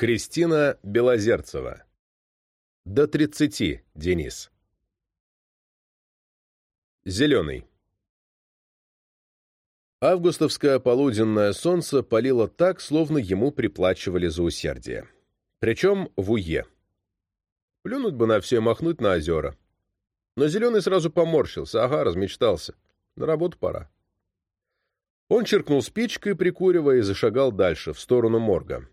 Кристина Белозерцева. До тридцати, Денис. Зеленый. Августовское полуденное солнце палило так, словно ему приплачивали за усердие. Причем в уе. Плюнуть бы на все и махнуть на озера. Но Зеленый сразу поморщился. Ага, размечтался. На работу пора. Он черкнул спичкой, прикуривая, и зашагал дальше, в сторону морга.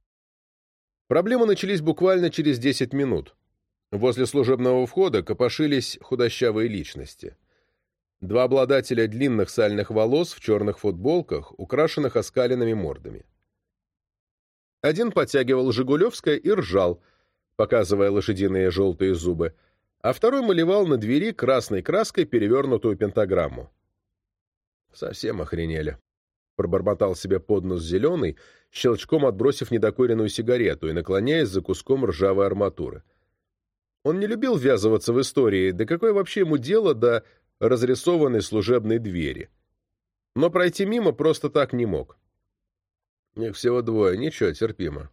Проблемы начались буквально через 10 минут. Возле служебного входа копошились худощавые личности. Два обладателя длинных сальных волос в черных футболках, украшенных оскаленными мордами. Один подтягивал «Жигулевское» и ржал, показывая лошадиные желтые зубы, а второй малевал на двери красной краской перевернутую пентаграмму. Совсем охренели. Пробормотал себе под нос зеленый, щелчком отбросив недокуренную сигарету и наклоняясь за куском ржавой арматуры. Он не любил ввязываться в истории, да какое вообще ему дело до разрисованной служебной двери. Но пройти мимо просто так не мог. Их всего двое, ничего, терпимо.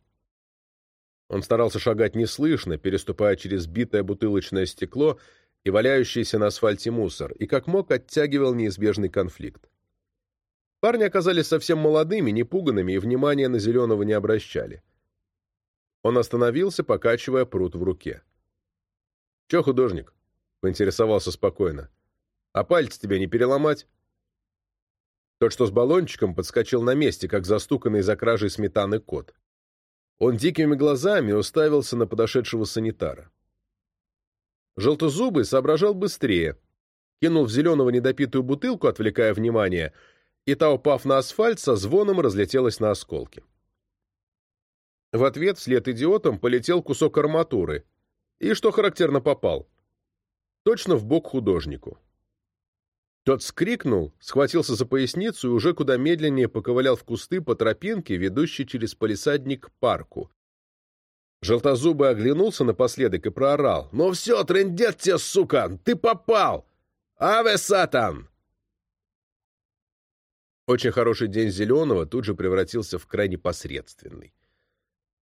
Он старался шагать неслышно, переступая через битое бутылочное стекло и валяющийся на асфальте мусор, и как мог оттягивал неизбежный конфликт. Парни оказались совсем молодыми, непуганными и внимания на Зеленого не обращали. Он остановился, покачивая пруд в руке. — Че, художник? — поинтересовался спокойно. — А пальцы тебе не переломать? Тот, что с баллончиком, подскочил на месте, как застуканный за кражей сметаны кот. Он дикими глазами уставился на подошедшего санитара. Желтозубый соображал быстрее, кинул в зеленого недопитую бутылку, отвлекая внимание — и та, упав на асфальт, со звоном разлетелась на осколки. В ответ вслед идиотам полетел кусок арматуры, и, что характерно, попал. Точно в бок художнику. Тот скрикнул, схватился за поясницу и уже куда медленнее поковылял в кусты по тропинке, ведущей через полисадник к парку. Желтозубый оглянулся напоследок и проорал. «Ну все, трендец тебе, сука! Ты попал! Аве, сатан!» Очень хороший день Зеленого тут же превратился в крайне посредственный.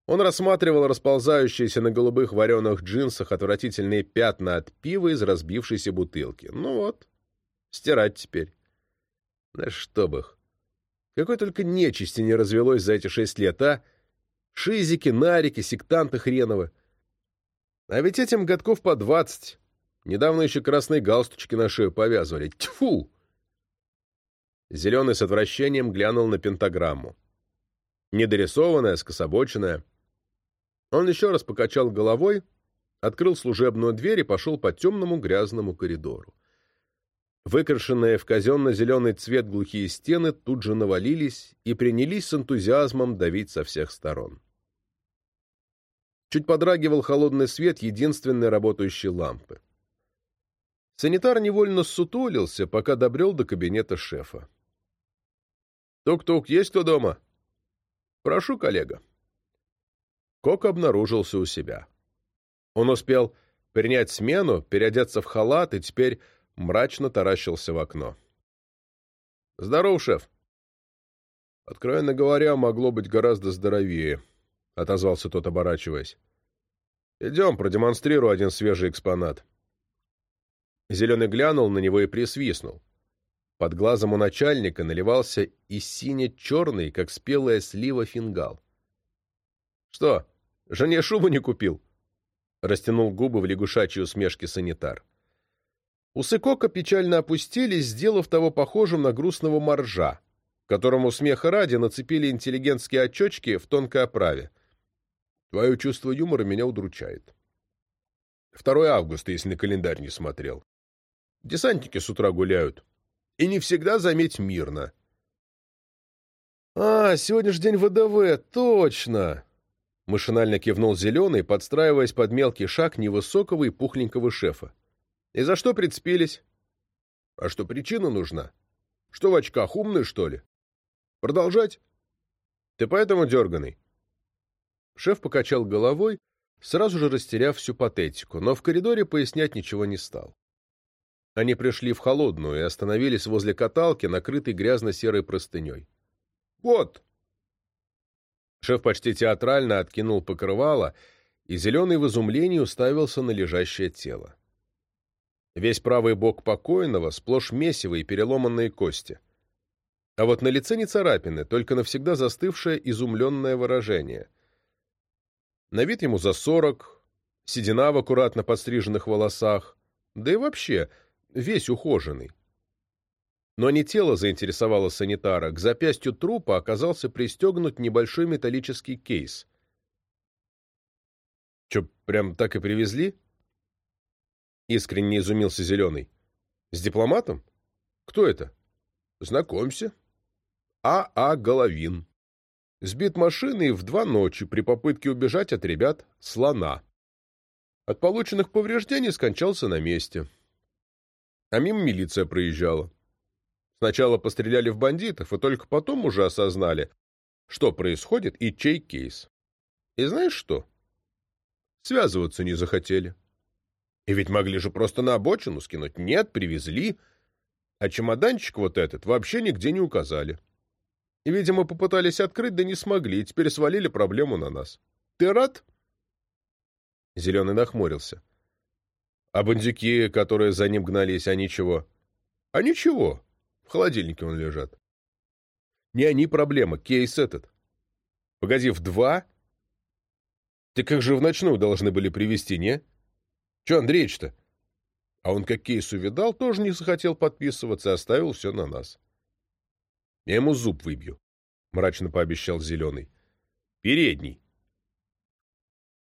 Он рассматривал расползающиеся на голубых вареных джинсах отвратительные пятна от пива из разбившейся бутылки. Ну вот, стирать теперь. Да чтоб их. Какой только нечисти не развелось за эти шесть лет, а? Шизики, нарики, сектанты хреновы. А ведь этим годков по двадцать. Недавно еще красные галстучки на шею повязывали. Тьфу! Зеленый с отвращением глянул на пентаграмму. Недорисованная, скособоченная. Он еще раз покачал головой, открыл служебную дверь и пошел по темному грязному коридору. Выкрашенные в казенно-зеленый цвет глухие стены тут же навалились и принялись с энтузиазмом давить со всех сторон. Чуть подрагивал холодный свет единственной работающей лампы. Санитар невольно сутулился, пока добрел до кабинета шефа. «Тук-тук, есть кто дома?» «Прошу, коллега». Кок обнаружился у себя. Он успел принять смену, переодеться в халат и теперь мрачно таращился в окно. «Здоров, шеф!» «Откровенно говоря, могло быть гораздо здоровее», — отозвался тот, оборачиваясь. «Идем, продемонстрирую один свежий экспонат». Зеленый глянул на него и присвистнул. Под глазом у начальника наливался и сине-черный, как спелая слива, фингал. — Что, жене шубу не купил? — растянул губы в лягушачьей усмешке санитар. Усы Кока печально опустились, сделав того похожим на грустного моржа, которому смеха ради нацепили интеллигентские очечки в тонкой оправе. Твое чувство юмора меня удручает. 2 августа, если на календарь не смотрел. Десантники с утра гуляют. И не всегда, заметь, мирно. «А, сегодня же день ВДВ, точно!» Машинально кивнул Зеленый, подстраиваясь под мелкий шаг невысокого и пухленького шефа. «И за что прицепились?» «А что, причина нужна? Что в очках, умный, что ли? Продолжать?» «Ты поэтому дерганый?» Шеф покачал головой, сразу же растеряв всю патетику, но в коридоре пояснять ничего не стал. Они пришли в холодную и остановились возле каталки, накрытой грязно-серой простыней. «Вот!» Шеф почти театрально откинул покрывало, и Зеленый в изумлении уставился на лежащее тело. Весь правый бок покойного сплошь месиво и переломанные кости. А вот на лице не царапины, только навсегда застывшее изумленное выражение. На вид ему за сорок, седина в аккуратно подстриженных волосах, да и вообще весь ухоженный. Но не тело заинтересовало санитара, к запястью трупа оказался пристегнут небольшой металлический кейс. Че, прям так и привезли? Искренне изумился Зеленый. С дипломатом? Кто это? Знакомься. А. А. Головин. Сбит машиной в два ночи при попытке убежать от ребят слона. От полученных повреждений скончался на месте. А мимо милиция проезжала. Сначала постреляли в бандитов, и только потом уже осознали, что происходит и чей кейс. И знаешь что? Связываться не захотели. И ведь могли же просто на обочину скинуть. Нет, привезли. А чемоданчик вот этот вообще нигде не указали. И, видимо, попытались открыть, да не смогли, и теперь свалили проблему на нас. Ты рад? Зеленый нахмурился. А бандюки, которые за ним гнались, а ничего? А ничего. В холодильнике он лежат. Не они проблема, кейс этот. Погоди, в два? Ты как же в ночную должны были привезти, не? Че Андреич-то? А он как кейс увидал, тоже не захотел подписываться, оставил все на нас. Я ему зуб выбью, — мрачно пообещал Зеленый. Передний.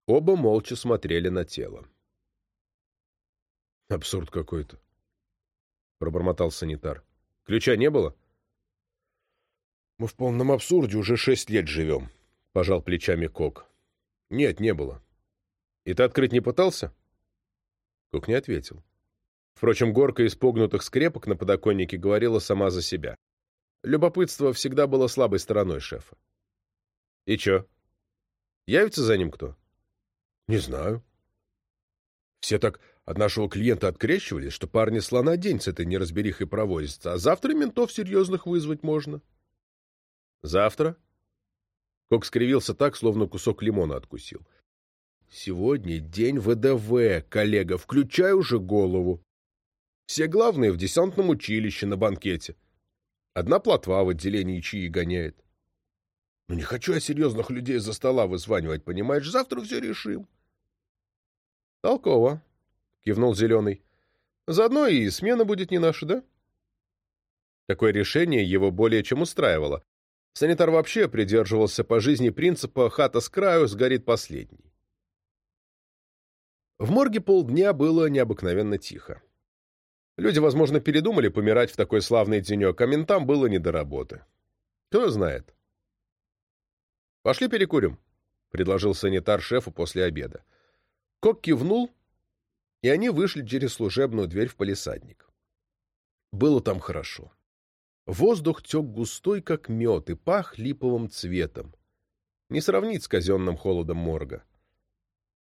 Оба молча смотрели на тело. Абсурд какой-то, — пробормотал санитар. Ключа не было? Мы в полном абсурде уже шесть лет живем, — пожал плечами Кок. Нет, не было. И ты открыть не пытался? Кук не ответил. Впрочем, горка из погнутых скрепок на подоконнике говорила сама за себя. Любопытство всегда было слабой стороной шефа. И чё? Явится за ним кто? Не знаю. Все так от нашего клиента открещивались, что парни слона день с этой неразберихой провозятся, а завтра ментов серьезных вызвать можно. Завтра? Кок скривился так, словно кусок лимона откусил. Сегодня день ВДВ, коллега, включай уже голову. Все главные в десантном училище на банкете. Одна плотва в отделении чаи гоняет. Ну не хочу я серьезных людей за стола вызванивать, понимаешь? Завтра все решим. Толково, кивнул Зеленый. Заодно и смена будет не наша, да? Такое решение его более чем устраивало. Санитар вообще придерживался по жизни принципа «хата с краю, сгорит последний». В морге полдня было необыкновенно тихо. Люди, возможно, передумали помирать в такой славный денек, а ментам было не до работы. Кто знает. «Пошли перекурим», — предложил санитар шефу после обеда. Кок кивнул, и они вышли через служебную дверь в палисадник. Было там хорошо. Воздух тек густой, как мед, и пах липовым цветом. Не сравнить с казенным холодом морга.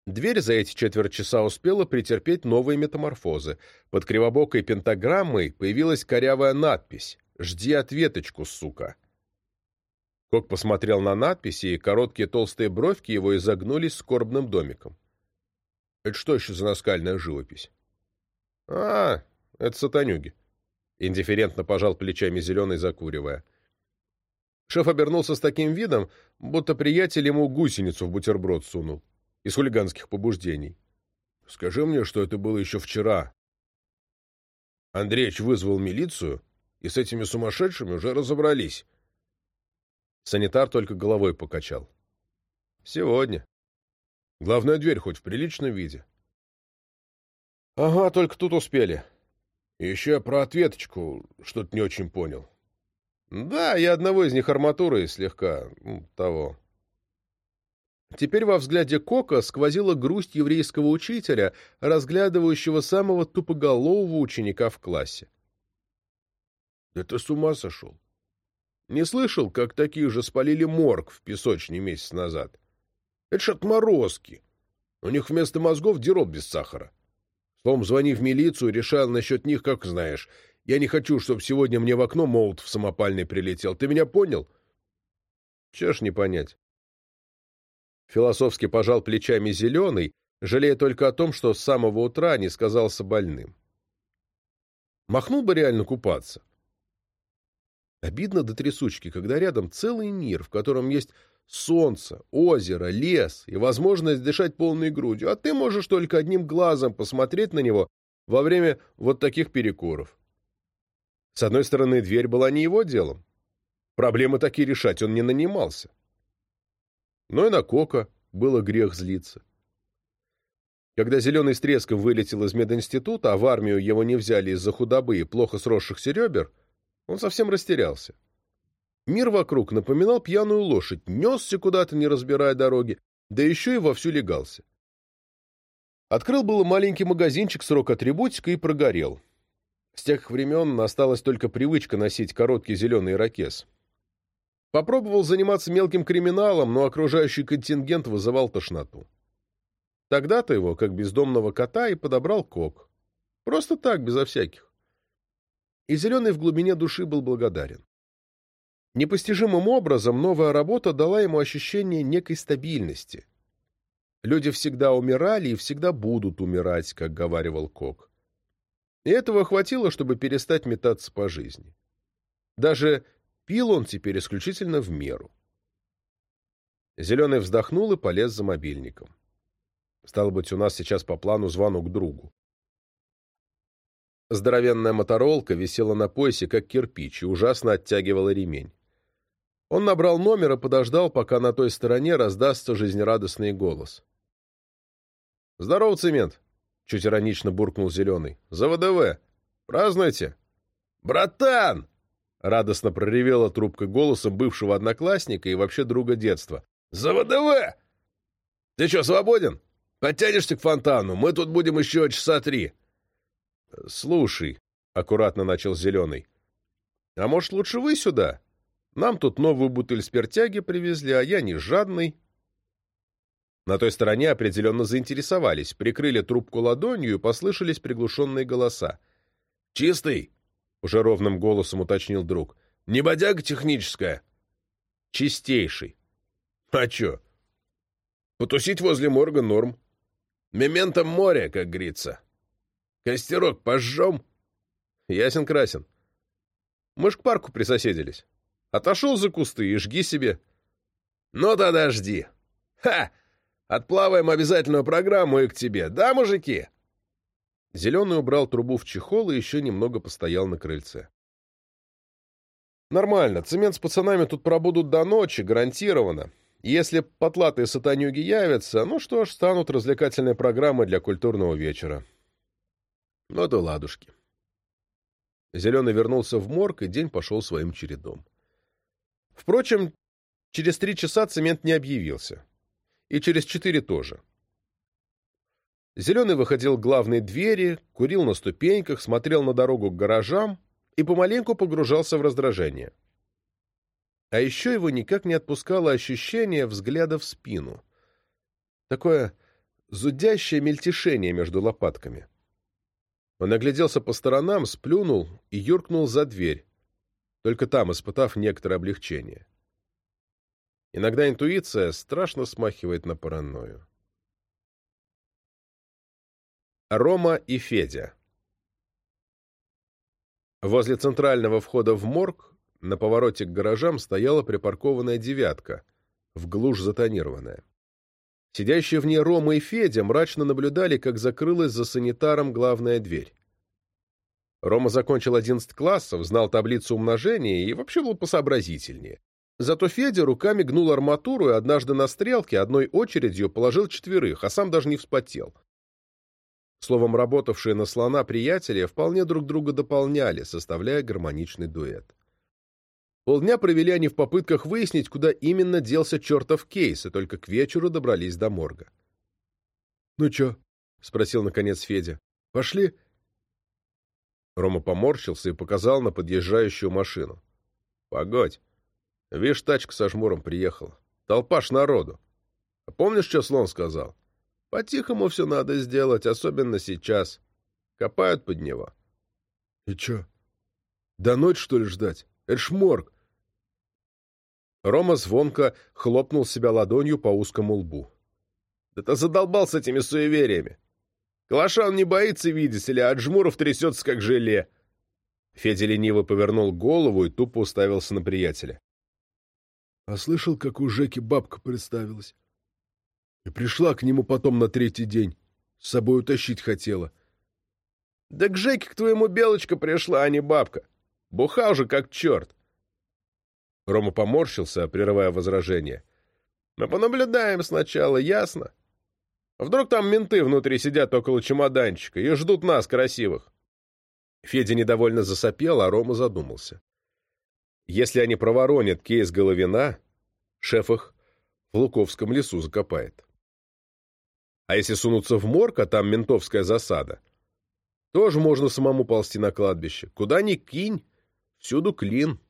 Дверь за эти четверть часа успела претерпеть новые метаморфозы. Под кривобокой пентаграммой появилась корявая надпись «Жди ответочку, сука». Кок посмотрел на надписи, и короткие толстые бровки его изогнулись скорбным домиком. «Это что еще за наскальная живопись?» «А, это сатанюги», — индифферентно пожал плечами зеленый, закуривая. Шеф обернулся с таким видом, будто приятель ему гусеницу в бутерброд сунул из хулиганских побуждений. Скажи мне, что это было еще вчера. Андреич вызвал милицию, и с этими сумасшедшими уже разобрались. Санитар только головой покачал. Сегодня. Главная дверь хоть в приличном виде. Ага, только тут успели. И еще про ответочку что-то не очень понял. Да, я одного из них арматурой слегка ну, того. Теперь во взгляде Кока сквозила грусть еврейского учителя, разглядывающего самого тупоголового ученика в классе. — Это с ума сошел. Не слышал, как такие же спалили морг в песочне месяц назад? Это ж отморозки. У них вместо мозгов дероб без сахара. Словом, звони в милицию, решал насчет них, как знаешь. Я не хочу, чтобы сегодня мне в окно молот в самопальный прилетел. Ты меня понял? Че ж не понять. Философски пожал плечами зеленый, жалея только о том, что с самого утра не сказался больным. Махнул бы реально купаться. Обидно до трясучки, когда рядом целый мир, в котором есть солнце, озеро, лес и возможность дышать полной грудью, а ты можешь только одним глазом посмотреть на него во время вот таких перекуров. С одной стороны, дверь была не его делом. Проблемы такие решать он не нанимался. Но и на Кока было грех злиться. Когда Зеленый с треском вылетел из мединститута, а в армию его не взяли из-за худобы и плохо сросшихся ребер, он совсем растерялся. Мир вокруг напоминал пьяную лошадь, несся куда-то, не разбирая дороги, да еще и вовсю легался. Открыл было маленький магазинчик с рок-атрибутикой и прогорел. С тех времен осталась только привычка носить короткий зеленый ракес. Попробовал заниматься мелким криминалом, но окружающий контингент вызывал тошноту. Тогда-то его, как бездомного кота, и подобрал Кок. Просто так, безо всяких. И Зеленый в глубине души был благодарен. Непостижимым образом новая работа дала ему ощущение некой стабильности. Люди всегда умирали и всегда будут умирать, как говаривал Кок. И этого хватило, чтобы перестать метаться по жизни. Даже пил он теперь исключительно в меру. Зеленый вздохнул и полез за мобильником. Стало быть, у нас сейчас по плану звонок другу. Здоровенная моторолка висела на поясе, как кирпич, и ужасно оттягивала ремень. Он набрал номер и подождал, пока на той стороне раздастся жизнерадостный голос. «Здорово, цемент!» — чуть иронично буркнул Зеленый. «За ВДВ! Празднуйте!» «Братан!» — радостно проревела трубка голосом бывшего одноклассника и вообще друга детства. «За ВДВ! Ты что, свободен?» Подтянешься к фонтану, мы тут будем еще часа три. — Слушай, — аккуратно начал Зеленый, — а может, лучше вы сюда? Нам тут новую бутыль спиртяги привезли, а я не жадный. На той стороне определенно заинтересовались, прикрыли трубку ладонью и послышались приглушенные голоса. — Чистый? — уже ровным голосом уточнил друг. — Не бодяга техническая? — Чистейший. — А чё? — Потусить возле морга норм. Мементом море, как говорится. Костерок пожжем? Ясен-красен. Мы ж к парку присоседились. Отошел за кусты и жги себе. Ну тогда жди. Ха! Отплаваем обязательную программу и к тебе, да, мужики? Зеленый убрал трубу в чехол и еще немного постоял на крыльце. Нормально, цемент с пацанами тут пробудут до ночи, гарантированно. Если потлатые сатанюги явятся, ну что ж, станут развлекательные программы для культурного вечера. Ну да ладушки. Зеленый вернулся в морг, и день пошел своим чередом. Впрочем, через три часа цемент не объявился. И через четыре тоже. Зеленый выходил к главной двери, курил на ступеньках, смотрел на дорогу к гаражам и помаленьку погружался в раздражение. А еще его никак не отпускало ощущение взгляда в спину. Такое зудящее мельтешение между лопатками. Он огляделся по сторонам, сплюнул и юркнул за дверь, только там испытав некоторое облегчение. Иногда интуиция страшно смахивает на паранойю. Рома и Федя Возле центрального входа в морг на повороте к гаражам стояла припаркованная «девятка», в глушь затонированная. Сидящие в ней Рома и Федя мрачно наблюдали, как закрылась за санитаром главная дверь. Рома закончил 11 классов, знал таблицу умножения и вообще был посообразительнее. Зато Федя руками гнул арматуру и однажды на стрелке одной очередью положил четверых, а сам даже не вспотел. Словом, работавшие на слона приятели вполне друг друга дополняли, составляя гармоничный дуэт. Полдня провели они в попытках выяснить, куда именно делся чертов кейс, и только к вечеру добрались до морга. — Ну чё? — спросил, наконец, Федя. — Пошли? Рома поморщился и показал на подъезжающую машину. — Погодь. Видишь, тачка со жмуром приехала. Толпаш народу. А помнишь, что слон сказал? По-тихому все надо сделать, особенно сейчас. Копают под него. — И чё? До ночи, что ли, ждать? Это ж морг. Рома звонко хлопнул себя ладонью по узкому лбу. «Да ты задолбал с этими суевериями! Калаша он не боится, видите ли, а от жмуров трясется, как желе!» Федя лениво повернул голову и тупо уставился на приятеля. А слышал, как у Жеки бабка представилась? И пришла к нему потом на третий день. С собой утащить хотела. Да к Жеке к твоему Белочка пришла, а не бабка. Буха уже как черт. Рома поморщился, прерывая возражение. Мы понаблюдаем сначала, ясно? Вдруг там менты внутри сидят около чемоданчика и ждут нас, красивых. Федя недовольно засопел, а Рома задумался. Если они проворонят кейс Головина, шеф их в Луковском лесу закопает. А если сунуться в морг, а там ментовская засада, тоже можно самому ползти на кладбище. Куда ни кинь, всюду клин.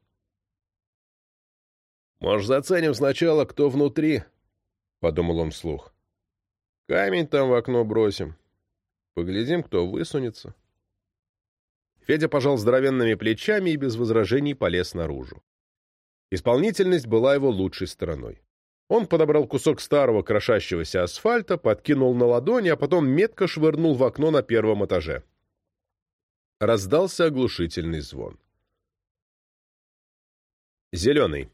«Может, заценим сначала, кто внутри?» — подумал он вслух. «Камень там в окно бросим. Поглядим, кто высунется». Федя пожал здоровенными плечами и без возражений полез наружу. Исполнительность была его лучшей стороной. Он подобрал кусок старого крошащегося асфальта, подкинул на ладони, а потом метко швырнул в окно на первом этаже. Раздался оглушительный звон. Зеленый.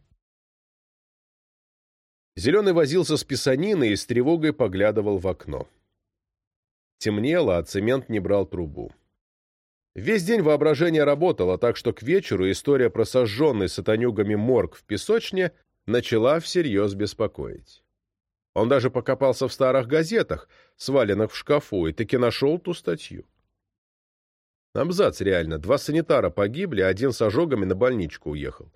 Зеленый возился с писаниной и с тревогой поглядывал в окно. Темнело, а цемент не брал трубу. Весь день воображение работало, так что к вечеру история про сожженный сатанюгами морг в песочне начала всерьез беспокоить. Он даже покопался в старых газетах, сваленных в шкафу, и таки нашел ту статью. Абзац реально. Два санитара погибли, один с ожогами на больничку уехал.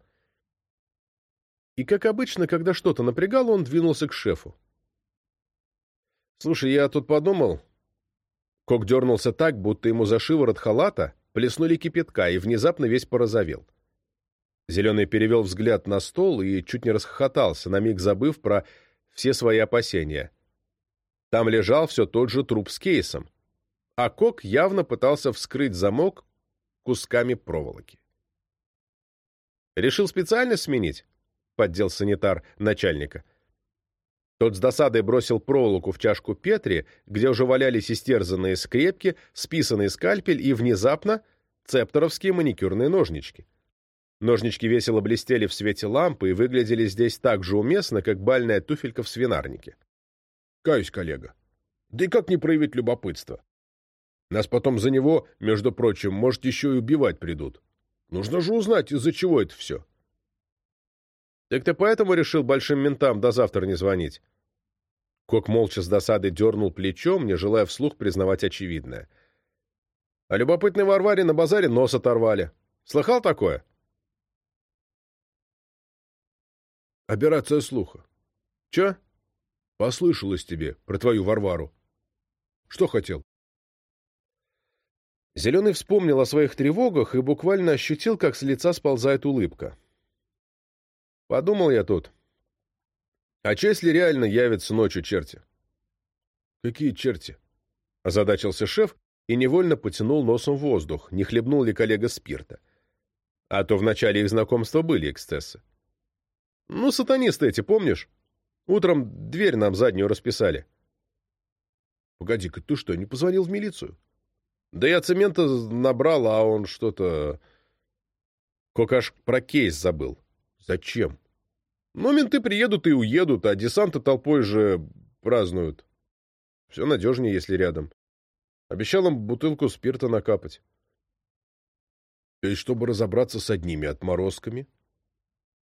И, как обычно, когда что-то напрягало, он двинулся к шефу. «Слушай, я тут подумал, Кок дернулся так, будто ему за шиворот халата плеснули кипятка, и внезапно весь порозовел. Зеленый перевел взгляд на стол и чуть не расхохотался, на миг забыв про все свои опасения. Там лежал все тот же труп с кейсом, а Кок явно пытался вскрыть замок кусками проволоки. «Решил специально сменить?» — поддел санитар начальника. Тот с досадой бросил проволоку в чашку Петри, где уже валялись истерзанные скрепки, списанный скальпель и, внезапно, цепторовские маникюрные ножнички. Ножнички весело блестели в свете лампы и выглядели здесь так же уместно, как бальная туфелька в свинарнике. Каюсь, коллега. Да и как не проявить любопытство? Нас потом за него, между прочим, может, еще и убивать придут. Нужно же узнать, из-за чего это все. Так ты поэтому решил большим ментам до завтра не звонить? Кок молча с досадой дернул плечом, не желая вслух признавать очевидное. А любопытной Варваре на базаре нос оторвали. Слыхал такое? Операция слуха. Че? Послышалось тебе про твою Варвару. Что хотел? Зеленый вспомнил о своих тревогах и буквально ощутил, как с лица сползает улыбка. Подумал я тут. А че, если реально явятся ночью черти? Какие черти? Озадачился шеф и невольно потянул носом воздух, не хлебнул ли коллега спирта. А то в начале их знакомства были эксцессы. Ну, сатанисты эти, помнишь? Утром дверь нам заднюю расписали. Погоди-ка, ты что, не позвонил в милицию? Да я цемента набрал, а он что-то... Кокаш про кейс забыл. Зачем? Ну, менты приедут и уедут, а десанты толпой же празднуют. Все надежнее, если рядом. Обещал им бутылку спирта накапать. Есть, чтобы разобраться с одними отморозками?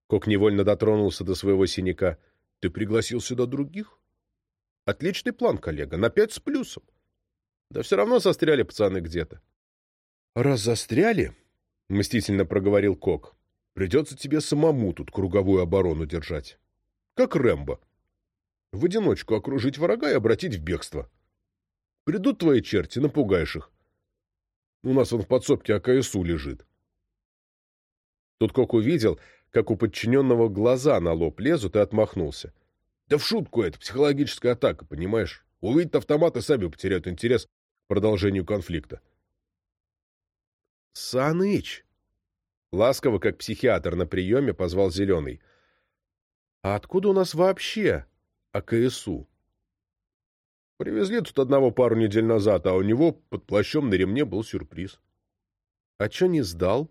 Кок невольно дотронулся до своего синяка. Ты пригласил сюда других? Отличный план, коллега, на пять с плюсом. Да все равно застряли пацаны где-то. Раз застряли, — мстительно проговорил Кок, Придется тебе самому тут круговую оборону держать. Как Рэмбо. В одиночку окружить врага и обратить в бегство. Придут твои черти, напугаешь их. У нас он в подсобке АКСУ лежит. Тут Кок увидел, как у подчиненного глаза на лоб лезут, и отмахнулся. Да в шутку это, психологическая атака, понимаешь? Увидят автоматы, сами потеряют интерес к продолжению конфликта. «Саныч!» Ласково, как психиатр на приеме, позвал Зеленый. А откуда у нас вообще АКСУ? Привезли тут одного пару недель назад, а у него под плащом на ремне был сюрприз. А чё не сдал?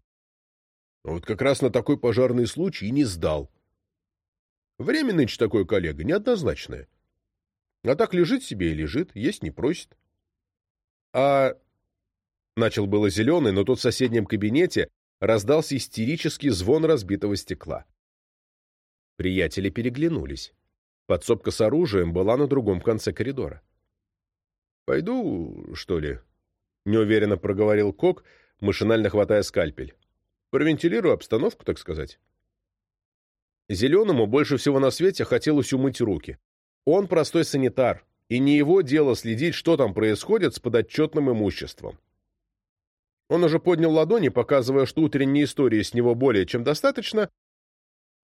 Вот как раз на такой пожарный случай и не сдал. Время нынче такое, коллега, неоднозначное. А так лежит себе и лежит, есть не просит. А... Начал было зеленый, но тут в соседнем кабинете раздался истерический звон разбитого стекла. Приятели переглянулись. Подсобка с оружием была на другом конце коридора. «Пойду, что ли?» — неуверенно проговорил Кок, машинально хватая скальпель. «Провентилирую обстановку, так сказать». Зеленому больше всего на свете хотелось умыть руки. Он простой санитар, и не его дело следить, что там происходит с подотчетным имуществом. Он уже поднял ладони, показывая, что утренней истории с него более чем достаточно,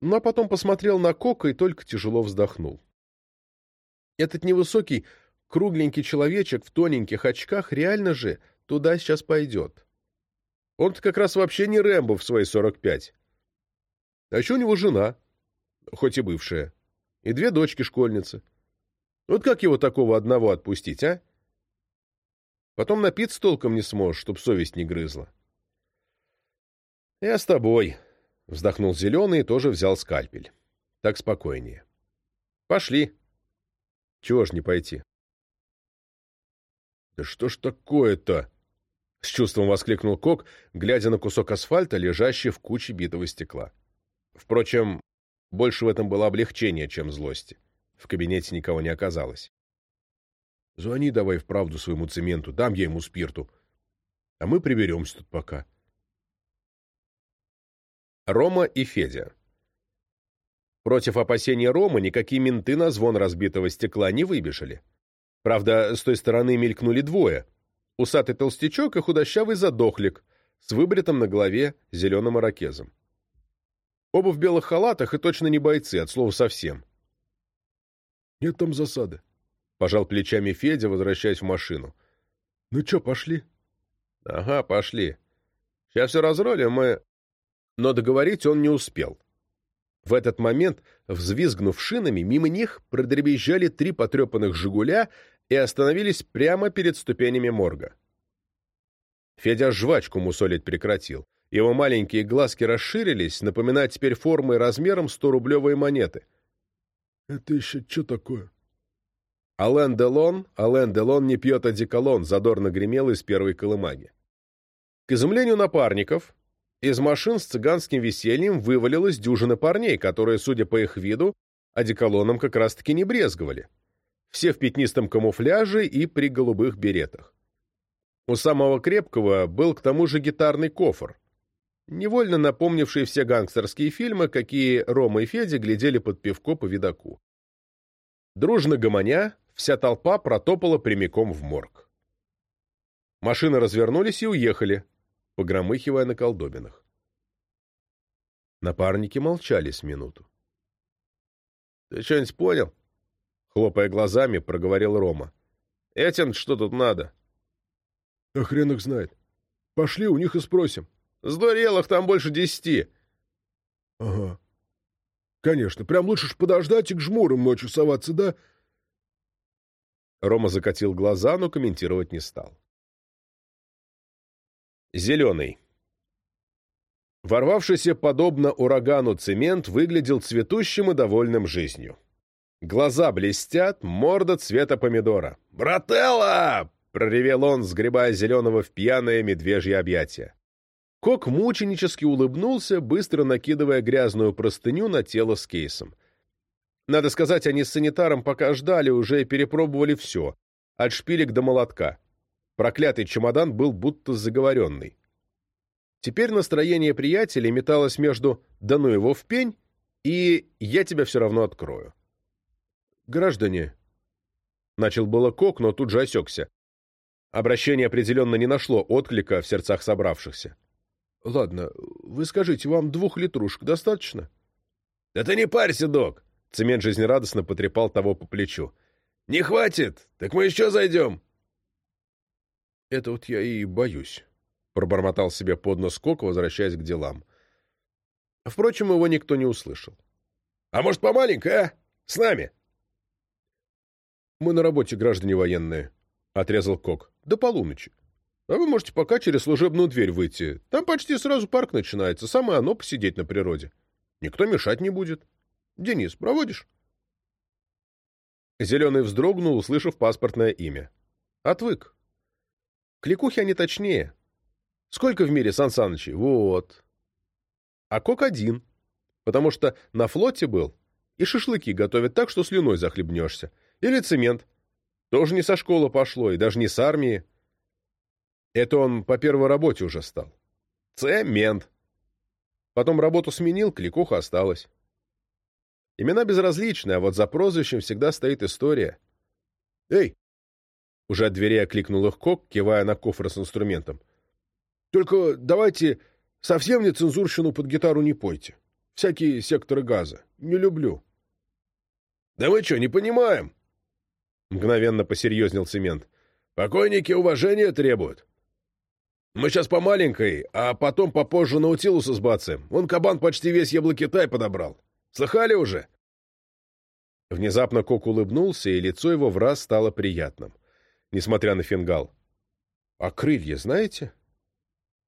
но потом посмотрел на Кока и только тяжело вздохнул. Этот невысокий, кругленький человечек в тоненьких очках реально же туда сейчас пойдет. Он-то как раз вообще не Рэмбо в свои сорок пять. А еще у него жена, хоть и бывшая, и две дочки-школьницы. Вот как его такого одного отпустить, а? Потом напиться толком не сможешь, чтоб совесть не грызла. «Я с тобой», — вздохнул Зеленый и тоже взял скальпель. «Так спокойнее». «Пошли». «Чего ж не пойти?» «Да что ж такое-то?» — с чувством воскликнул Кок, глядя на кусок асфальта, лежащий в куче битого стекла. Впрочем, больше в этом было облегчение, чем злости. В кабинете никого не оказалось. Звони давай вправду своему цементу, дам я ему спирту. А мы приберемся тут пока. Рома и Федя Против опасения Рома никакие менты на звон разбитого стекла не выбежали. Правда, с той стороны мелькнули двое. Усатый толстячок и худощавый задохлик с выбритым на голове зеленым ирокезом. Оба в белых халатах и точно не бойцы, от слова совсем. Нет там засады. Пожал плечами Федя, возвращаясь в машину. Ну чё, пошли? Ага, пошли. Сейчас все разролим, мы... Но договорить он не успел. В этот момент, взвизгнув шинами, мимо них продребезжали три потрепанных «Жигуля» и остановились прямо перед ступенями морга. Федя жвачку мусолить прекратил. Его маленькие глазки расширились, напоминая теперь формой и размером 100-рублевые монеты. «Это еще что такое?» «Ален Делон, Ален Делон не пьет одеколон», задорно гремел из первой колымаги. К изумлению напарников, из машин с цыганским весельем вывалилась дюжина парней, которые, судя по их виду, одеколоном как раз-таки не брезговали. Все в пятнистом камуфляже и при голубых беретах. У самого крепкого был к тому же гитарный кофр, невольно напомнивший все гангстерские фильмы, какие Рома и Федя глядели под пивко по видаку. Дружно гомоня, вся толпа протопала прямиком в морг. Машины развернулись и уехали, погромыхивая на колдобинах. Напарники молчали с минуту. — Ты что-нибудь понял? — хлопая глазами, проговорил Рома. — Этим что тут надо? — А хрен их знает. Пошли, у них и спросим. Сдурел их там больше десяти. — Ага. Конечно, прям лучше ж подождать и к жмурам ночью соваться, да? Рома закатил глаза, но комментировать не стал. Зеленый. Ворвавшийся подобно урагану цемент выглядел цветущим и довольным жизнью. Глаза блестят, морда цвета помидора. «Брателла!» — проревел он, сгребая зеленого в пьяное медвежье объятие. Кок мученически улыбнулся, быстро накидывая грязную простыню на тело с кейсом. Надо сказать, они с санитаром пока ждали, уже перепробовали все, от шпилек до молотка. Проклятый чемодан был будто заговоренный. Теперь настроение приятелей металось между «да ну его в пень» и «я тебя все равно открою». «Граждане», — начал было Кок, но тут же осекся. Обращение определенно не нашло отклика в сердцах собравшихся. Ладно, вы скажите, вам двух литрушек достаточно? Да ты не парься, док. Цемент жизнерадостно потрепал того по плечу. Не хватит, так мы еще зайдем. Это вот я и боюсь, пробормотал себе под нос Кок, возвращаясь к делам. Впрочем, его никто не услышал. А может, по маленькой, а? С нами?» «Мы на работе, граждане военные», — отрезал Кок. «До полуночи. А вы можете пока через служебную дверь выйти. Там почти сразу парк начинается. Самое оно посидеть на природе. Никто мешать не будет. Денис, проводишь?» Зеленый вздрогнул, услышав паспортное имя. Отвык. Кликухи они точнее. Сколько в мире Сан Санычей? Вот. А Кок один. Потому что на флоте был. И шашлыки готовят так, что слюной захлебнешься. Или цемент. Тоже не со школы пошло, и даже не с армии. Это он по первой работе уже стал. Цемент. Потом работу сменил, кликуха осталась. Имена безразличны, а вот за прозвищем всегда стоит история. «Эй!» Уже от двери окликнул их Кок, кивая на кофр с инструментом. «Только давайте совсем нецензурщину под гитару не пойте. Всякие секторы газа. Не люблю». «Да мы что, не понимаем?» Мгновенно посерьезнел Цемент. «Покойники уважения требуют. Мы сейчас по маленькой, а потом попозже Наутилуса сбацаем. Он кабан почти весь яблокитай подобрал. Слыхали уже?» Внезапно Кок улыбнулся, и лицо его в раз стало приятным, несмотря на фингал. «А крылья знаете?»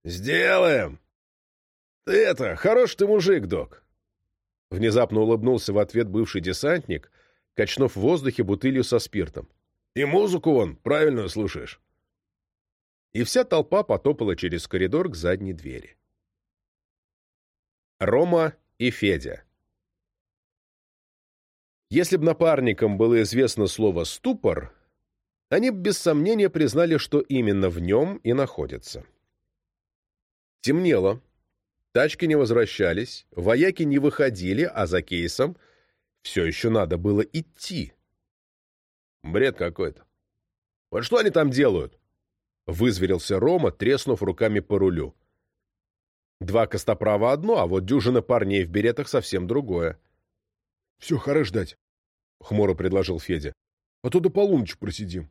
«Сделаем! Ты это, хорош ты мужик, док!» Внезапно улыбнулся в ответ бывший десантник, качнув в воздухе бутылью со спиртом. «И музыку вон правильную слушаешь!» И вся толпа потопала через коридор к задней двери. Рома и Федя если б напарникам было известно слово «ступор», они бы без сомнения признали, что именно в нем и находится. Темнело, тачки не возвращались, вояки не выходили, а за кейсом все еще надо было идти. Бред какой-то. Вот что они там делают? Вызверился Рома, треснув руками по рулю. Два костоправа одно, а вот дюжина парней в беретах совсем другое. — Все, хорош ждать, — хмуро предложил Федя. — А то до полуночи просидим.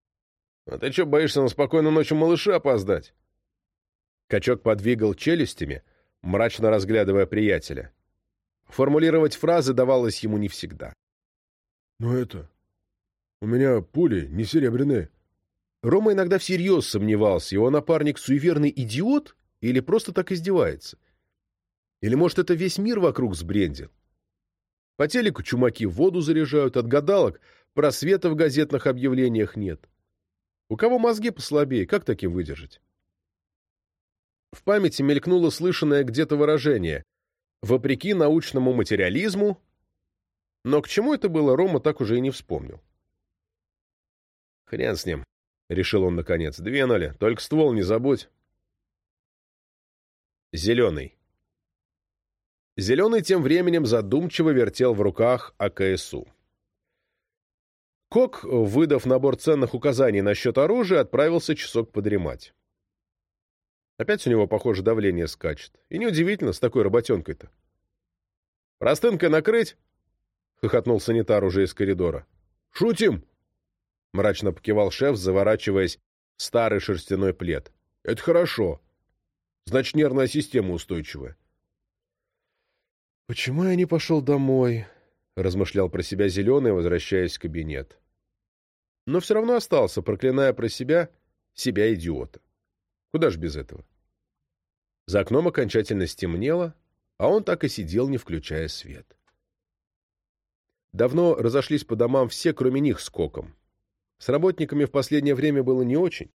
— А ты что, боишься на спокойную ночь малыша опоздать? Качок подвигал челюстями, мрачно разглядывая приятеля. Формулировать фразы давалось ему не всегда. — Ну это... У меня пули не серебряные. Рома иногда всерьез сомневался, его напарник суеверный идиот или просто так издевается. Или, может, это весь мир вокруг сбрендил? По телеку чумаки воду заряжают, от гадалок просвета в газетных объявлениях нет. У кого мозги послабее, как таким выдержать? В памяти мелькнуло слышанное где-то выражение «вопреки научному материализму», но к чему это было, Рома так уже и не вспомнил. «Хрен с ним», — решил он наконец, — «двинули, только ствол не забудь». Зеленый. Зеленый тем временем задумчиво вертел в руках АКСУ. Кок, выдав набор ценных указаний насчет оружия, отправился часок подремать. Опять у него, похоже, давление скачет. И неудивительно, с такой работенкой-то. «Простынкой накрыть?» — хохотнул санитар уже из коридора. «Шутим!» — мрачно покивал шеф, заворачиваясь в старый шерстяной плед. «Это хорошо. Значит, нервная система устойчивая. «Почему я не пошел домой?» — размышлял про себя Зеленый, возвращаясь в кабинет. Но все равно остался, проклиная про себя себя идиота. Куда ж без этого? За окном окончательно стемнело, а он так и сидел, не включая свет. Давно разошлись по домам все, кроме них, с Коком. С работниками в последнее время было не очень.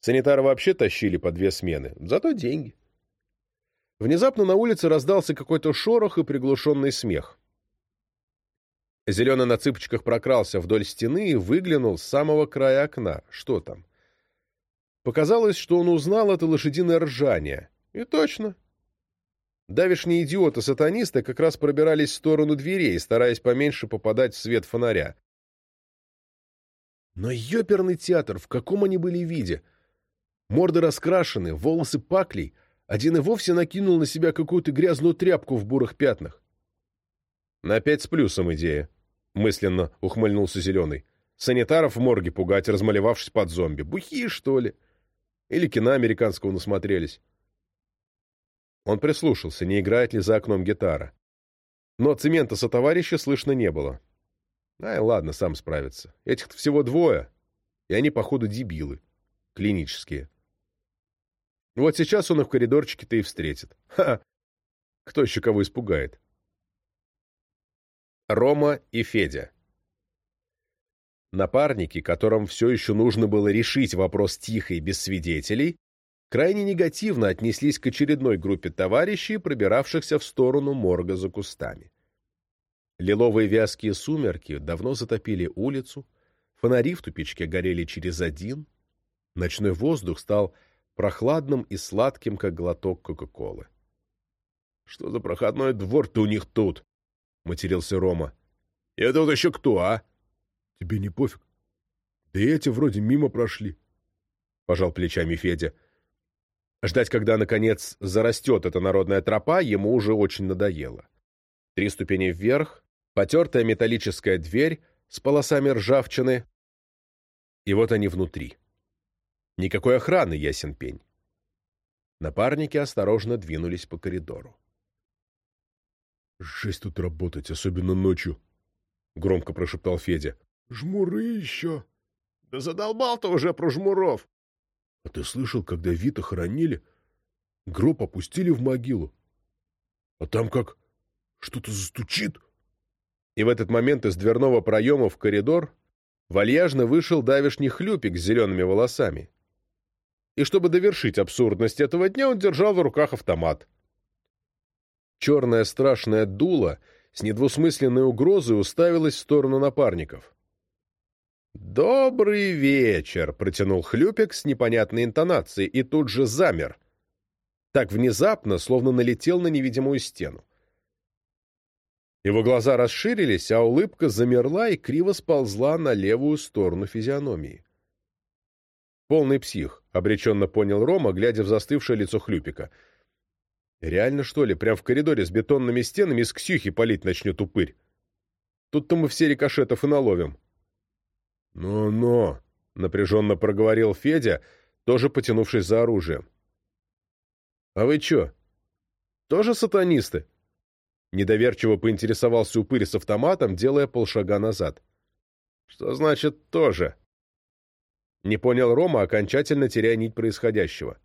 Санитары вообще тащили по две смены, зато деньги. Внезапно на улице раздался какой-то шорох и приглушенный смех. Зеленый на цыпочках прокрался вдоль стены и выглянул с самого края окна. Что там? Показалось, что он узнал это лошадиное ржание. И точно. Давишние идиоты-сатанисты как раз пробирались в сторону дверей, стараясь поменьше попадать в свет фонаря. Но ёперный театр, в каком они были виде? Морды раскрашены, волосы паклей — один и вовсе накинул на себя какую-то грязную тряпку в бурых пятнах. «На пять с плюсом идея», — мысленно ухмыльнулся Зеленый. «Санитаров в морге пугать, размалевавшись под зомби. Бухие, что ли? Или кино американского насмотрелись?» Он прислушался, не играет ли за окном гитара. Но цемента со товарища слышно не было. Ай, ладно, сам справится. Этих-то всего двое, и они, походу, дебилы. Клинические. Вот сейчас он их в коридорчике-то и встретит. Ха! Кто еще кого испугает? Рома и Федя. Напарники, которым все еще нужно было решить вопрос тихо и без свидетелей, крайне негативно отнеслись к очередной группе товарищей, пробиравшихся в сторону морга за кустами. Лиловые вязкие сумерки давно затопили улицу, фонари в тупичке горели через один, ночной воздух стал прохладным и сладким, как глоток Кока-Колы. — Что за проходной двор-то у них тут? — матерился Рома. — Это вот еще кто, а? — Тебе не пофиг? Да и эти вроде мимо прошли, — пожал плечами Федя. Ждать, когда, наконец, зарастет эта народная тропа, ему уже очень надоело. Три ступени вверх, потертая металлическая дверь с полосами ржавчины, и вот они внутри. Никакой охраны, ясен пень. Напарники осторожно двинулись по коридору. «Жесть тут работать, особенно ночью», — громко прошептал Федя. «Жмуры еще!» «Да задолбал ты уже про жмуров!» «А ты слышал, когда Вита хоронили? Гроб опустили в могилу. А там как что-то застучит, и в этот момент из дверного проема в коридор вальяжно вышел давишний хлюпик с зелеными волосами. И чтобы довершить абсурдность этого дня, он держал в руках автомат. Черное страшное дуло с недвусмысленной угрозой уставилось в сторону напарников. «Добрый вечер!» — протянул хлюпик с непонятной интонацией и тут же замер. Так внезапно, словно налетел на невидимую стену. Его глаза расширились, а улыбка замерла и криво сползла на левую сторону физиономии. «Полный псих», — обреченно понял Рома, глядя в застывшее лицо Хлюпика. «Реально, что ли, прям в коридоре с бетонными стенами из Ксюхи палить начнет упырь? Тут-то мы все рикошетов и наловим». «Но-но», — напряженно проговорил Федя, тоже потянувшись за оружием. «А вы чё, тоже сатанисты?» Недоверчиво поинтересовался упырь с автоматом, делая полшага назад. «Что значит «тоже»?» Не понял Рома, окончательно теряя нить происходящего.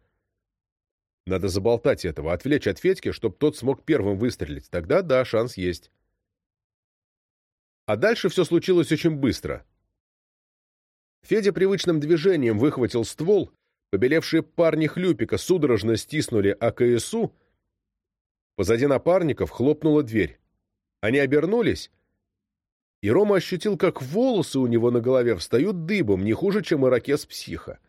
Надо заболтать этого, отвлечь от Федьки, чтобы тот смог первым выстрелить. Тогда да, шанс есть. А дальше все случилось очень быстро. Федя привычным движением выхватил ствол, побелевшие парни Хлюпика судорожно стиснули АКСУ, Позади напарников хлопнула дверь. Они обернулись, и Рома ощутил, как волосы у него на голове встают дыбом, не хуже, чем ирокез психа.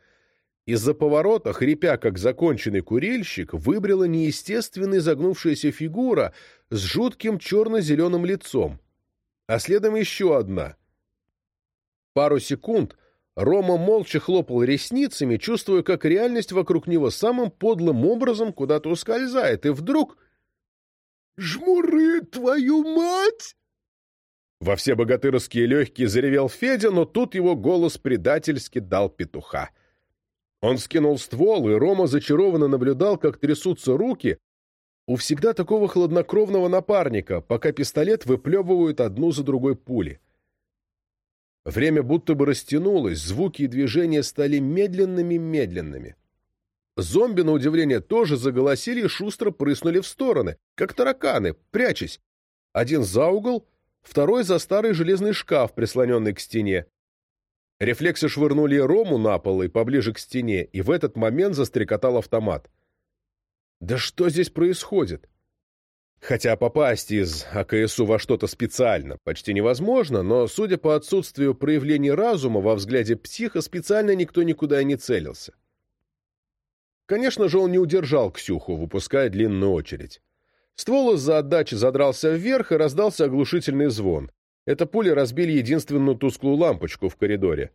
Из-за поворота, хрипя как законченный курильщик, выбрела неестественная загнувшаяся фигура с жутким черно-зеленым лицом, а следом еще одна. Пару секунд Рома молча хлопал ресницами, чувствуя, как реальность вокруг него самым подлым образом куда-то ускользает, и вдруг «Жмуры, твою мать!» Во все богатырские легкие заревел Федя, но тут его голос предательски дал петуха. Он скинул ствол, и Рома зачарованно наблюдал, как трясутся руки у всегда такого хладнокровного напарника, пока пистолет выплевывают одну за другой пули. Время будто бы растянулось, звуки и движения стали медленными-медленными. Зомби, на удивление, тоже заголосили и шустро прыснули в стороны, как тараканы, прячась. Один за угол, второй за старый железный шкаф, прислоненный к стене. Рефлексы швырнули Рому на пол и поближе к стене, и в этот момент застрекотал автомат. Да что здесь происходит? Хотя попасть из АКСУ во что-то специально почти невозможно, но, судя по отсутствию проявлений разума во взгляде психа, специально никто никуда и не целился. Конечно же, он не удержал Ксюху, выпуская длинную очередь. Ствол из-за отдачи задрался вверх и раздался оглушительный звон. Это пули разбили единственную тусклую лампочку в коридоре.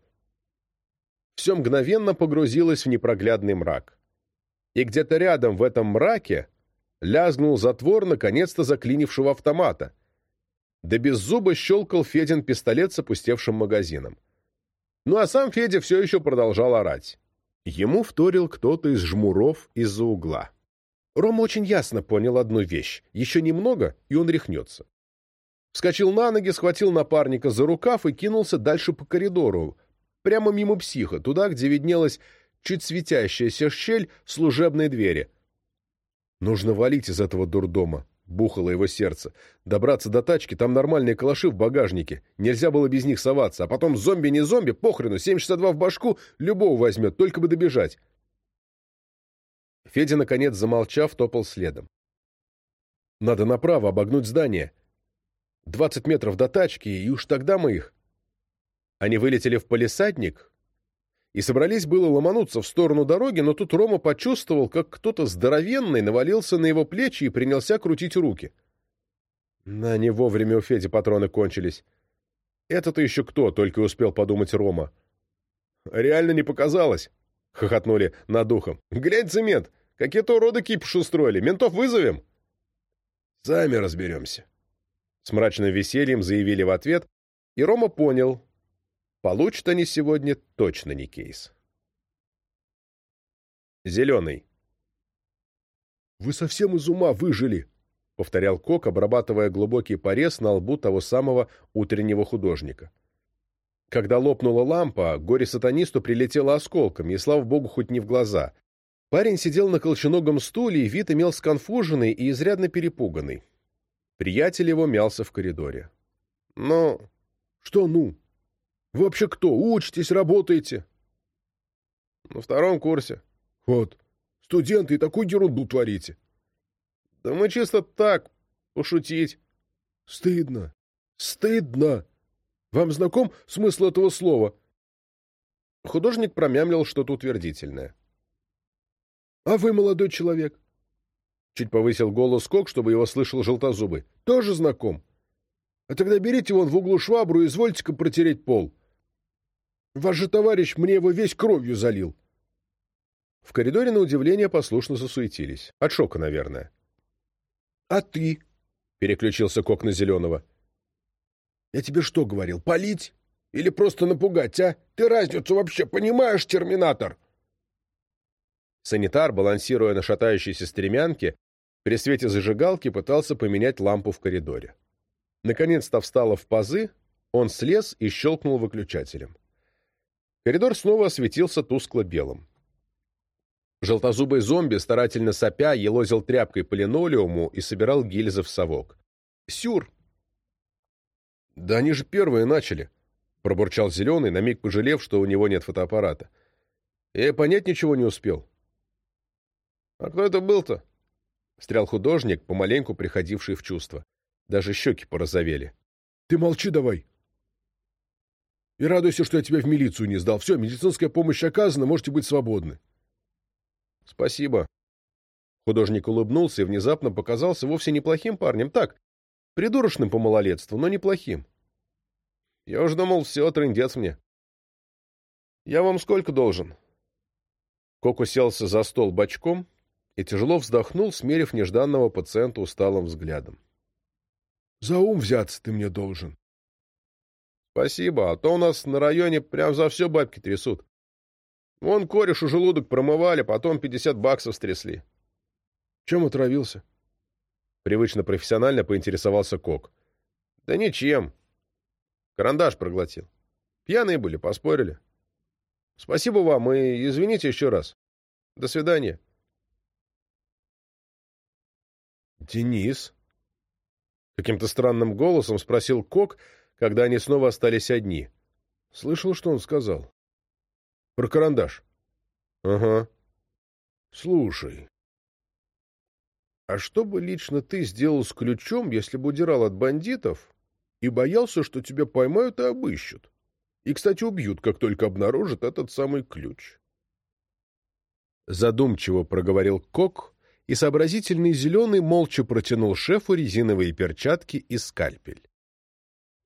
Все мгновенно погрузилось в непроглядный мрак. И где-то рядом в этом мраке лязгнул затвор наконец-то заклинившего автомата. Да без зуба щелкал Федин пистолет с опустевшим магазином. Ну а сам Федя все еще продолжал орать. Ему вторил кто-то из жмуров из-за угла. Рома очень ясно понял одну вещь. Еще немного, и он рехнется. Вскочил на ноги, схватил напарника за рукав и кинулся дальше по коридору, прямо мимо психа, туда, где виднелась чуть светящаяся щель служебной двери. «Нужно валить из этого дурдома», — бухало его сердце. «Добраться до тачки, там нормальные калаши в багажнике. Нельзя было без них соваться. А потом зомби не зомби, похрену, 762 в башку, любого возьмет, только бы добежать». Федя, наконец, замолчав, топал следом. «Надо направо обогнуть здание. Двадцать метров до тачки, и уж тогда мы их...» Они вылетели в полисадник и собрались было ломануться в сторону дороги, но тут Рома почувствовал, как кто-то здоровенный навалился на его плечи и принялся крутить руки. На не вовремя у Феди патроны кончились. «Это-то еще кто?» — только успел подумать Рома. «Реально не показалось!» — хохотнули над ухом. «Глянь, цемент! Какие-то уроды кипиш устроили! Ментов вызовем!» «Сами разберемся!» С мрачным весельем заявили в ответ, и Рома понял, Получат они сегодня точно не кейс. Зеленый. «Вы совсем из ума выжили!» — повторял Кок, обрабатывая глубокий порез на лбу того самого утреннего художника. Когда лопнула лампа, горе-сатанисту прилетело осколками, и, слава богу, хоть не в глаза. Парень сидел на колченогом стуле, и вид имел сконфуженный и изрядно перепуганный. Приятель его мялся в коридоре. «Ну...» «Что «ну»?» Вообще кто? Учитесь, работаете? На втором курсе. Вот. Студенты и такую ерунду творите. Да мы чисто так, пошутить. Стыдно. Стыдно. Вам знаком смысл этого слова? Художник промямлил что-то утвердительное. А вы, молодой человек? Чуть повысил голос Кок, чтобы его слышал желтозубый. Тоже знаком? А тогда берите вон в углу швабру и извольте-ка протереть пол. Ваш же товарищ мне его весь кровью залил. В коридоре на удивление послушно засуетились. От шока, наверное. — А ты? — переключился Кок на Зеленого. — Я тебе что говорил, полить? Или просто напугать, а? Ты разницу вообще понимаешь, терминатор? Санитар, балансируя на шатающейся стремянке, при свете зажигалки пытался поменять лампу в коридоре. Наконец-то встала в пазы, он слез и щелкнул выключателем. Коридор снова осветился тускло-белым. Желтозубый зомби, старательно сопя, елозил тряпкой по линолеуму и собирал гильзы в совок. «Сюр!» «Да они же первые начали!» — пробурчал Зеленый, на миг пожалев, что у него нет фотоаппарата. «Я понять ничего не успел». «А кто это был-то?» — встрял художник, помаленьку приходивший в чувство. Даже щеки порозовели. «Ты молчи давай!» И радуйся, что я тебя в милицию не сдал. Все, медицинская помощь оказана, можете быть свободны. Спасибо. Художник улыбнулся и внезапно показался вовсе неплохим парнем. Так, придурочным по малолетству, но неплохим. Я уж думал, все, трындец мне. Я вам сколько должен? Кок уселся за стол бочком и тяжело вздохнул, смерив нежданного пациента усталым взглядом. — За ум взяться ты мне должен. Спасибо, а то у нас на районе прям за все бабки трясут. Вон корешу желудок промывали, потом 50 баксов стрясли. Чем отравился? Привычно профессионально поинтересовался Кок. Да ничем. Карандаш проглотил. Пьяные были, поспорили. Спасибо вам и извините еще раз. До свидания. Денис? Каким-то странным голосом спросил Кок, когда они снова остались одни. Слышал, что он сказал? Про карандаш. Ага. Слушай, а что бы лично ты сделал с ключом, если бы удирал от бандитов и боялся, что тебя поймают и обыщут? И, кстати, убьют, как только обнаружат этот самый ключ. Задумчиво проговорил Кок, и сообразительный зеленый молча протянул шефу резиновые перчатки и скальпель.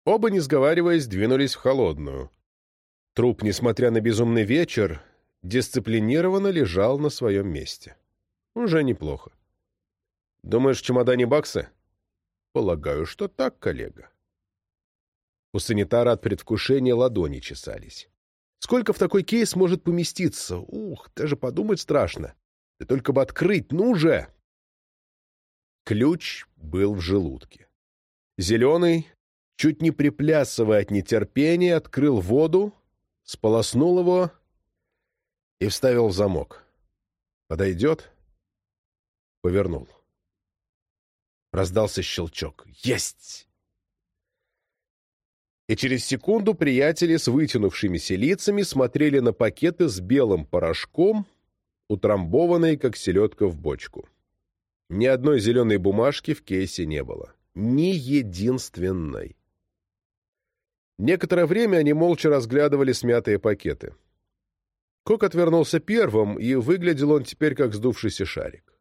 Оба, не сговариваясь, двинулись в холодную. Труп, несмотря на безумный вечер, дисциплинированно лежал на своем месте. Уже неплохо. Думаешь, в чемодане баксы? Полагаю, что так, коллега. У санитара от предвкушения ладони чесались. Сколько в такой кейс может поместиться? Ух, даже подумать страшно. Ты только бы открыть, ну же! Ключ был в желудке. Зеленый, чуть не приплясывая от нетерпения, открыл воду, сполоснул его и вставил в замок. Подойдет? Повернул. Раздался щелчок. Есть! И через секунду приятели с вытянувшимися лицами смотрели на пакеты с белым порошком, утрамбованные, как селедка в бочку. Ни одной зеленой бумажки в кейсе не было. Ни единственной. Некоторое время они молча разглядывали смятые пакеты. Кок отвернулся первым, и выглядел он теперь как сдувшийся шарик.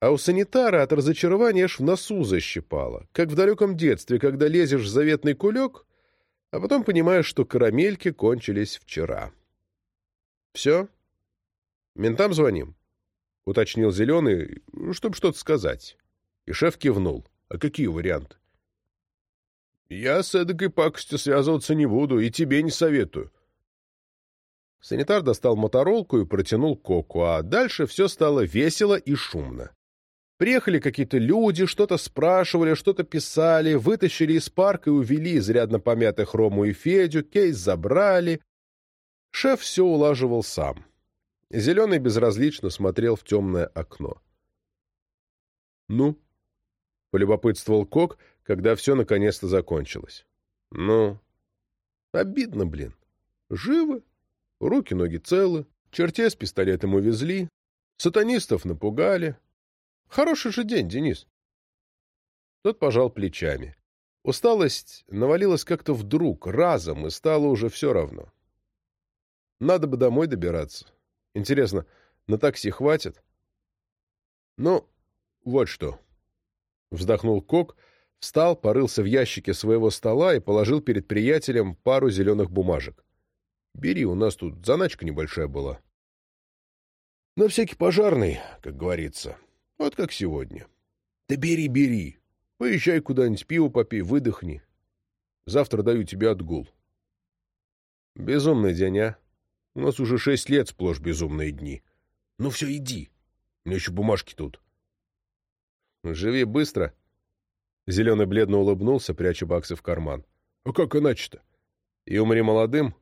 А у санитара от разочарования аж в носу защипало, как в далеком детстве, когда лезешь в заветный кулек, а потом понимаешь, что карамельки кончились вчера. «Все? Ментам звоним?» — уточнил Зеленый, чтобы что-то сказать. И шеф кивнул. «А какие варианты?» «Я с эдакой пакостью связываться не буду и тебе не советую. Санитар достал моторолку и протянул Коку, а дальше все стало весело и шумно. Приехали какие-то люди, что-то спрашивали, что-то писали, вытащили из парка и увели изрядно помятых Рому и Федю, кейс забрали. Шеф все улаживал сам. Зеленый безразлично смотрел в темное окно. «Ну?» — полюбопытствовал Кок, когда все наконец-то закончилось. «Ну?» «Обидно, блин. Живы?» Руки-ноги целы, чертей с пистолетом увезли, сатанистов напугали. Хороший же день, Денис. Тот пожал плечами. Усталость навалилась как-то вдруг, разом, и стало уже все равно. Надо бы домой добираться. Интересно, на такси хватит? Ну, вот что. Вздохнул Кок, встал, порылся в ящике своего стола и положил перед приятелем пару зеленых бумажек. Бери, у нас тут заначка небольшая была. На всякий пожарный, как говорится. Вот как сегодня. Да бери, бери. Поезжай куда-нибудь, пиво попей, выдохни. Завтра даю тебе отгул. Безумный день, а? У нас уже шесть лет сплошь безумные дни. Ну все, иди. У меня еще бумажки тут. Живи быстро. Зеленый бледно улыбнулся, пряча баксы в карман. А как иначе-то? И умри молодым?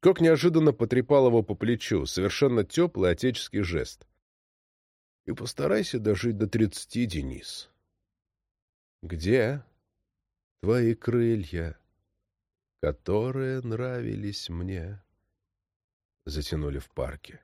Кок неожиданно потрепал его по плечу, совершенно теплый отеческий жест. И постарайся дожить до тридцати, Денис. Где твои крылья, которые нравились мне? Затянули в парке.